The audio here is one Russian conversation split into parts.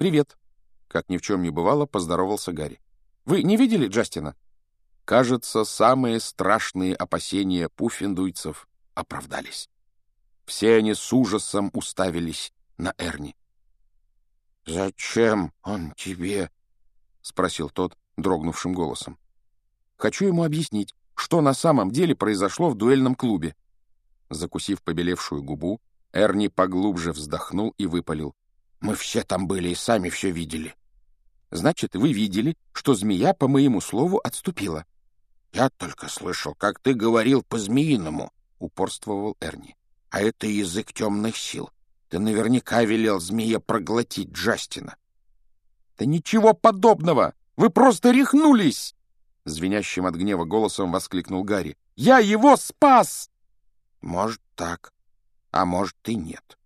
«Привет!» Как ни в чем не бывало, поздоровался Гарри. «Вы не видели Джастина?» Кажется, самые страшные опасения пуффиндуйцев оправдались. Все они с ужасом уставились на Эрни. «Зачем он тебе?» — спросил тот дрогнувшим голосом. «Хочу ему объяснить, что на самом деле произошло в дуэльном клубе». Закусив побелевшую губу, Эрни поглубже вздохнул и выпалил. «Мы все там были и сами все видели». «Значит, вы видели, что змея, по моему слову, отступила?» «Я только слышал, как ты говорил по-змеиному», — упорствовал Эрни. «А это язык темных сил. Ты наверняка велел змее проглотить Джастина». «Да ничего подобного! Вы просто рехнулись!» Звенящим от гнева голосом воскликнул Гарри. «Я его спас!» «Может, так, а может и нет.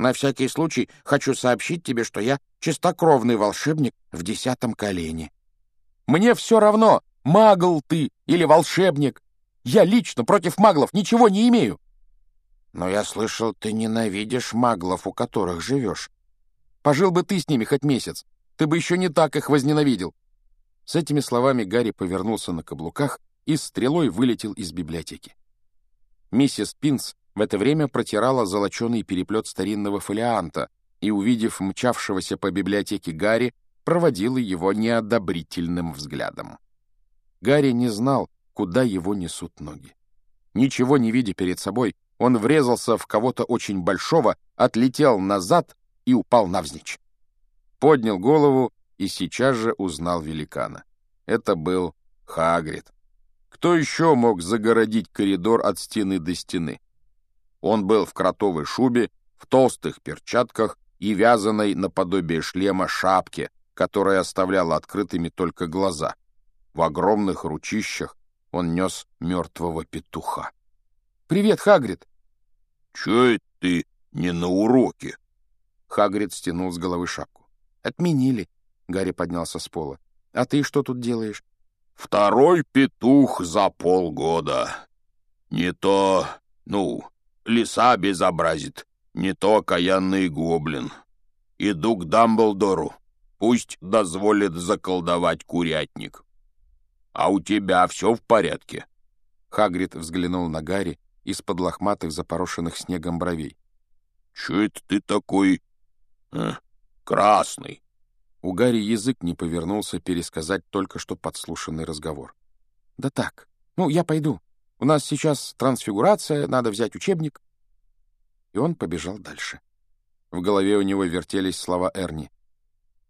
На всякий случай хочу сообщить тебе, что я чистокровный волшебник в десятом колене». «Мне все равно, магл ты или волшебник. Я лично против маглов ничего не имею». «Но я слышал, ты ненавидишь маглов, у которых живешь». «Пожил бы ты с ними хоть месяц, ты бы еще не так их возненавидел». С этими словами Гарри повернулся на каблуках и стрелой вылетел из библиотеки. Миссис Пинс в это время протирала золоченый переплет старинного фолианта и, увидев мчавшегося по библиотеке Гарри, проводила его неодобрительным взглядом. Гарри не знал, куда его несут ноги. Ничего не видя перед собой, он врезался в кого-то очень большого, отлетел назад и упал навзничь. Поднял голову и сейчас же узнал великана. Это был Хагрид. Кто еще мог загородить коридор от стены до стены? Он был в кротовой шубе, в толстых перчатках и вязаной наподобие шлема шапке, которая оставляла открытыми только глаза. В огромных ручищах он нес мертвого петуха. «Привет, Хагрид!» «Чё это ты не на уроке?» Хагрид стянул с головы шапку. «Отменили», — Гарри поднялся с пола. «А ты что тут делаешь?» «Второй петух за полгода. Не то, ну, лиса безобразит, не то окаянный гоблин. Иду к Дамблдору, пусть дозволит заколдовать курятник». «А у тебя все в порядке?» Хагрид взглянул на Гарри из-под лохматых, запорошенных снегом бровей. «Че это ты такой... Э, красный?» У Гарри язык не повернулся пересказать только что подслушанный разговор. «Да так. Ну, я пойду. У нас сейчас трансфигурация, надо взять учебник». И он побежал дальше. В голове у него вертелись слова Эрни.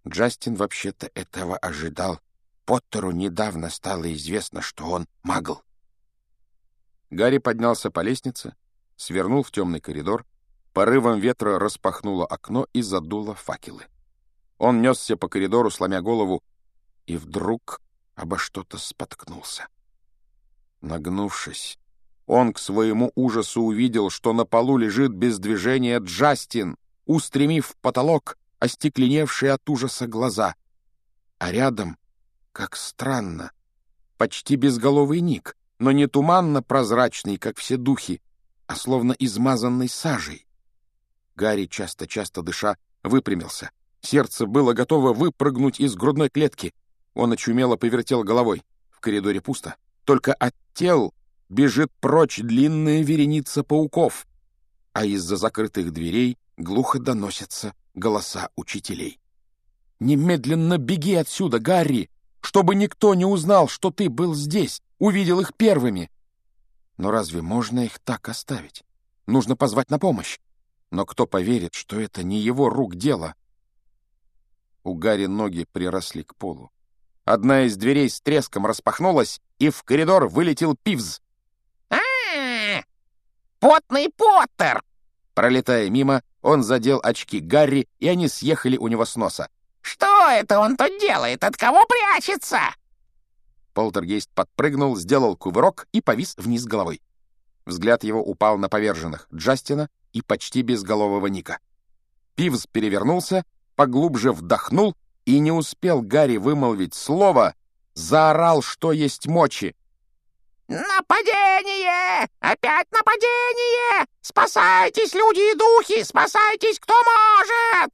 Джастин вообще-то этого ожидал. Поттеру недавно стало известно, что он магл. Гарри поднялся по лестнице, свернул в темный коридор, порывом ветра распахнуло окно и задуло факелы. Он несся по коридору, сломя голову, и вдруг обо что-то споткнулся. Нагнувшись, он к своему ужасу увидел, что на полу лежит без движения Джастин, устремив в потолок остекленевшие от ужаса глаза. А рядом как странно. Почти безголовый Ник, но не туманно-прозрачный, как все духи, а словно измазанный сажей. Гарри, часто-часто дыша, выпрямился. Сердце было готово выпрыгнуть из грудной клетки. Он очумело повертел головой. В коридоре пусто. Только от тел бежит прочь длинная вереница пауков, а из-за закрытых дверей глухо доносятся голоса учителей. «Немедленно беги отсюда, Гарри!» чтобы никто не узнал, что ты был здесь, увидел их первыми. Но разве можно их так оставить? Нужно позвать на помощь. Но кто поверит, что это не его рук дело? У Гарри ноги приросли к полу. Одна из дверей с треском распахнулась, и в коридор вылетел Пивз. а, -а, -а Потный Поттер!» Пролетая мимо, он задел очки Гарри, и они съехали у него с носа. «Что это он тут делает? От кого прячется?» Полтергейст подпрыгнул, сделал кувырок и повис вниз головой. Взгляд его упал на поверженных Джастина и почти безголового Ника. Пивз перевернулся, поглубже вдохнул и не успел Гарри вымолвить слово, заорал, что есть мочи. «Нападение! Опять нападение! Спасайтесь, люди и духи! Спасайтесь, кто может!»